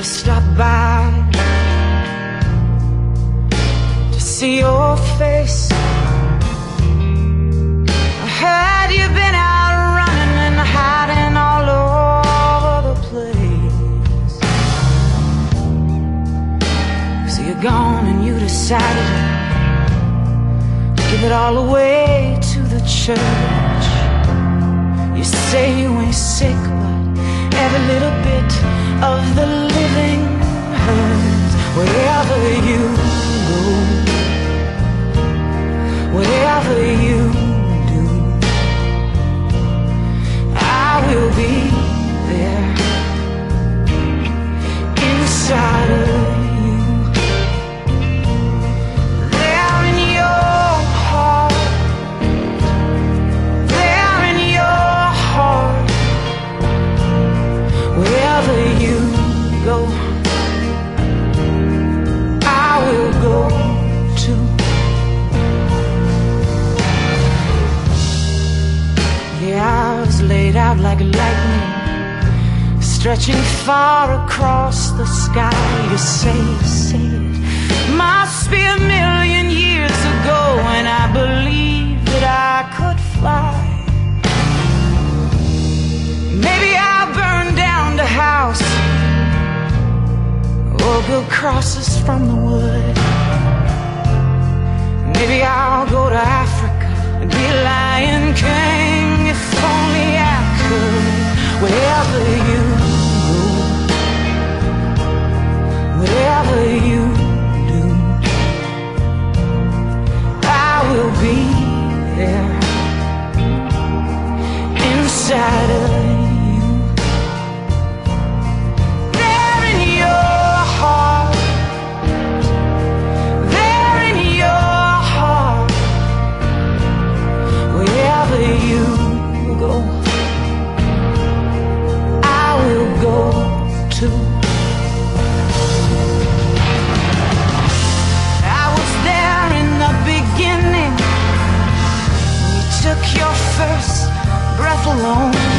just stop by to see your face. I heard you've been out running and hiding all over the place. So you're gone and you decided to give it all away to the church. You say you ain't sick, but every little bit of the living stretching far across the sky. You say, you say it must be a million years ago, and I believe that I could fly. Maybe I'll burn down the house or build crosses from the wood. Maybe I'll go to Africa home